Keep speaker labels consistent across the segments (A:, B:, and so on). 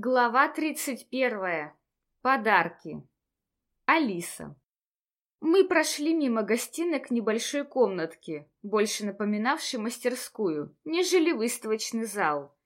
A: Глава 31. Подарки. Алиса. Мы прошли мимо гостиной к небольшой комнатке, больше напоминавшей мастерскую, нежели выставочный зал.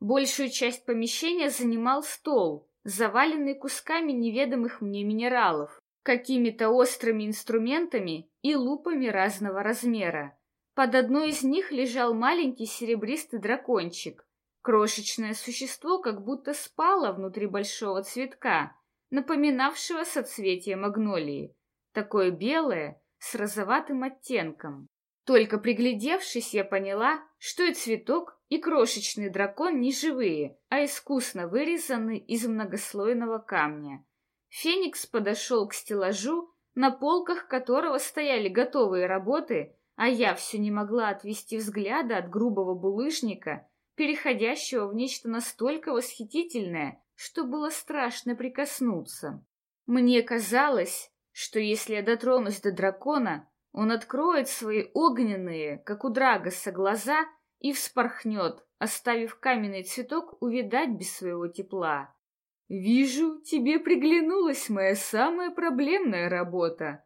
A: Большую часть помещения занимал стол, заваленный кусками неведомых мне минералов, какими-то острыми инструментами и лупами разного размера. Под одной из них лежал маленький серебристый дракончик, Крошечное существо как будто спало внутри большого цветка, напоминавшего соцветие магнолии, такое белое, с розоватым оттенком. Только приглядевшись, я поняла, что и цветок, и крошечный дракон не живые, а искусно вырезаны из многослойного камня. Феникс подошел к стеллажу, на полках которого стояли готовые работы, а я все не могла отвести взгляда от грубого булыжника, переходящего в нечто настолько восхитительное, что было страшно прикоснуться. Мне казалось, что если я дотронусь до дракона, он откроет свои огненные, как у Драгоса, глаза и вспорхнет, оставив каменный цветок увидать без своего тепла. «Вижу, тебе приглянулась моя самая проблемная работа.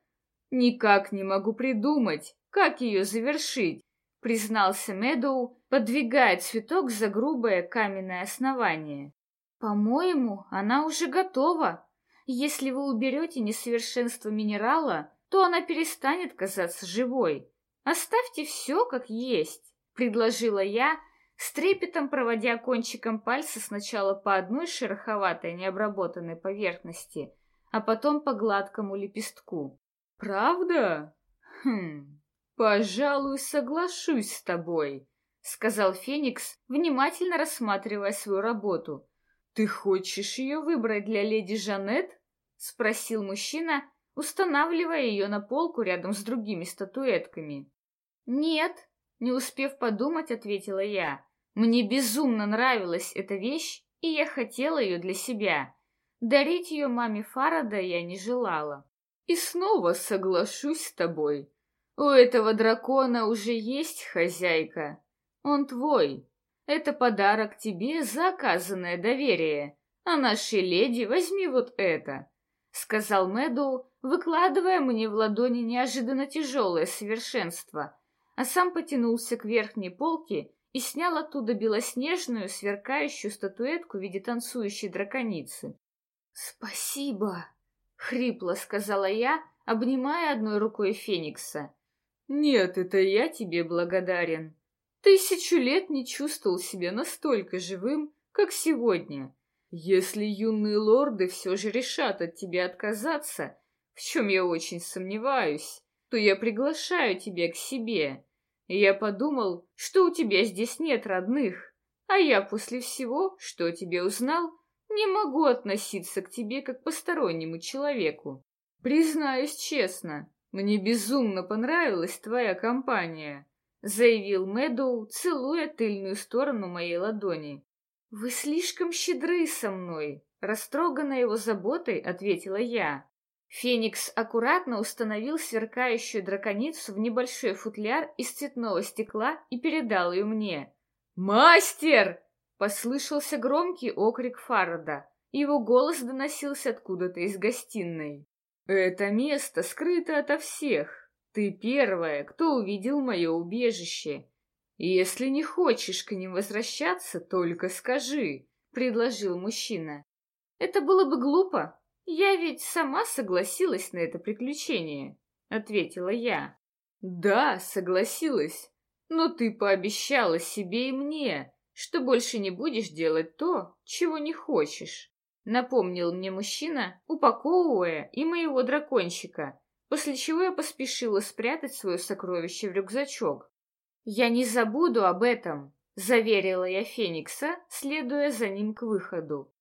A: Никак не могу придумать, как ее завершить признался Медоу, подвигая цветок за грубое каменное основание. По-моему, она уже готова. Если вы уберете несовершенство минерала, то она перестанет казаться живой. Оставьте все как есть, предложила я, с трепетом проводя кончиком пальца сначала по одной шероховатой необработанной поверхности, а потом по гладкому лепестку. Правда? Хм. «Пожалуй, соглашусь с тобой», — сказал Феникс, внимательно рассматривая свою работу. «Ты хочешь ее выбрать для леди Жанет?» — спросил мужчина, устанавливая ее на полку рядом с другими статуэтками. «Нет», — не успев подумать, ответила я. «Мне безумно нравилась эта вещь, и я хотела ее для себя. Дарить ее маме Фарада я не желала». «И снова соглашусь с тобой», у этого дракона уже есть хозяйка. Он твой. Это подарок тебе за оказанное доверие. А нашей леди возьми вот это, — сказал Мэдоу, выкладывая мне в ладони неожиданно тяжелое совершенство, а сам потянулся к верхней полке и снял оттуда белоснежную, сверкающую статуэтку в виде танцующей драконицы. «Спасибо!» — хрипло сказала я, обнимая одной рукой Феникса. Нет, это я тебе благодарен. Тысячу лет не чувствовал себя настолько живым, как сегодня. Если юные лорды все же решат от тебя отказаться, в чем я очень сомневаюсь, то я приглашаю тебя к себе. я подумал, что у тебя здесь нет родных, а я после всего, что тебе узнал, не могу относиться к тебе как к постороннему человеку. Признаюсь честно, «Мне безумно понравилась твоя компания», — заявил Мэдоу, целуя тыльную сторону моей ладони. «Вы слишком щедры со мной», — растроганная его заботой, ответила я. Феникс аккуратно установил сверкающую драконицу в небольшой футляр из цветного стекла и передал ее мне. «Мастер!» — послышался громкий окрик Фарада. Его голос доносился откуда-то из гостиной. Это место скрыто ото всех. Ты первая, кто увидел мое убежище. Если не хочешь к ним возвращаться, только скажи, — предложил мужчина. Это было бы глупо. Я ведь сама согласилась на это приключение, — ответила я. Да, согласилась. Но ты пообещала себе и мне, что больше не будешь делать то, чего не хочешь. Напомнил мне мужчина, упаковывая и моего дракончика, после чего я поспешила спрятать свое сокровище в рюкзачок. «Я не забуду об этом», — заверила я Феникса, следуя за ним к выходу.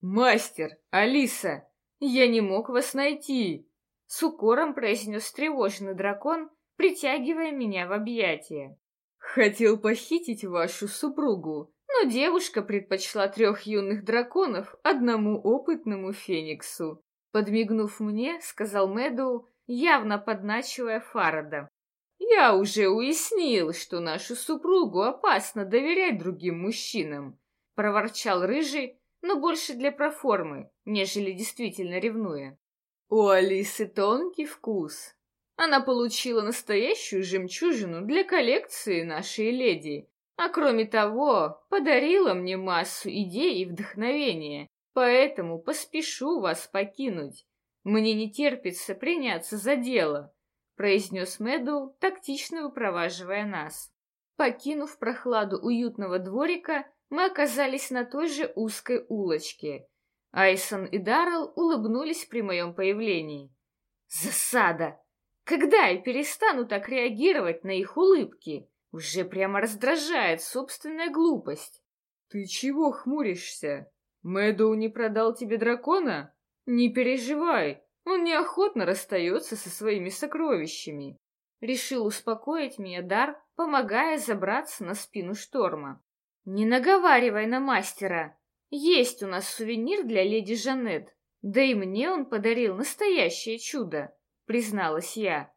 A: «Мастер! Алиса! Я не мог вас найти!» С укором произнес тревожный дракон, притягивая меня в объятия. «Хотел похитить вашу супругу, но девушка предпочла трех юных драконов одному опытному фениксу. Подмигнув мне, сказал Мэдоу, явно подначивая Фарада. «Я уже уяснил, что нашу супругу опасно доверять другим мужчинам», — проворчал Рыжий, но больше для проформы, нежели действительно ревнуя. У Алисы тонкий вкус. Она получила настоящую жемчужину для коллекции нашей леди, а кроме того, подарила мне массу идей и вдохновения, поэтому поспешу вас покинуть. Мне не терпится приняться за дело, произнес Мэдоу, тактично выпроваживая нас. Покинув прохладу уютного дворика, мы оказались на той же узкой улочке. Айсон и Даррелл улыбнулись при моем появлении. Засада! Когда я перестану так реагировать на их улыбки? Уже прямо раздражает собственная глупость. Ты чего хмуришься? Мэдоу не продал тебе дракона? Не переживай, он неохотно расстается со своими сокровищами. Решил успокоить меня Дар, помогая забраться на спину шторма. Не наговаривай на мастера. Есть у нас сувенир для леди Жанет. Да и мне он подарил настоящее чудо, призналась я.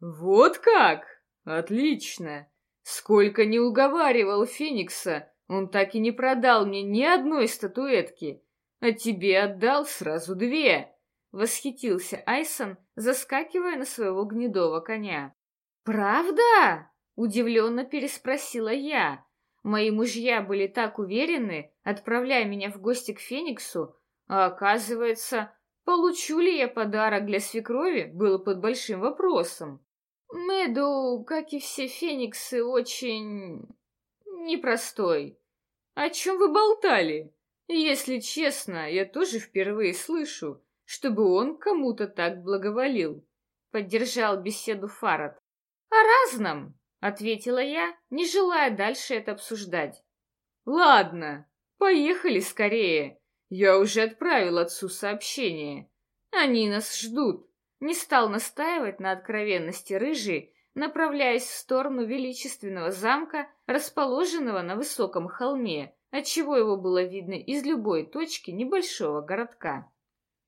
A: Вот как? Отлично. Сколько не уговаривал Феникса, он так и не продал мне ни одной статуэтки, а тебе отдал сразу две. Восхитился Айсон, заскакивая на своего гнедого коня. «Правда?» — удивленно переспросила я. Мои мужья были так уверены, отправляя меня в гости к Фениксу, а оказывается, получу ли я подарок для свекрови, было под большим вопросом. Мэду, как и все фениксы, очень... непростой. О чем вы болтали? Если честно, я тоже впервые слышу, чтобы он кому-то так благоволил. Поддержал беседу Фарад. О разном, ответила я, не желая дальше это обсуждать. Ладно, поехали скорее. Я уже отправил отцу сообщение. Они нас ждут. Не стал настаивать на откровенности рыжий, направляясь в сторону величественного замка, расположенного на высоком холме, отчего его было видно из любой точки небольшого городка.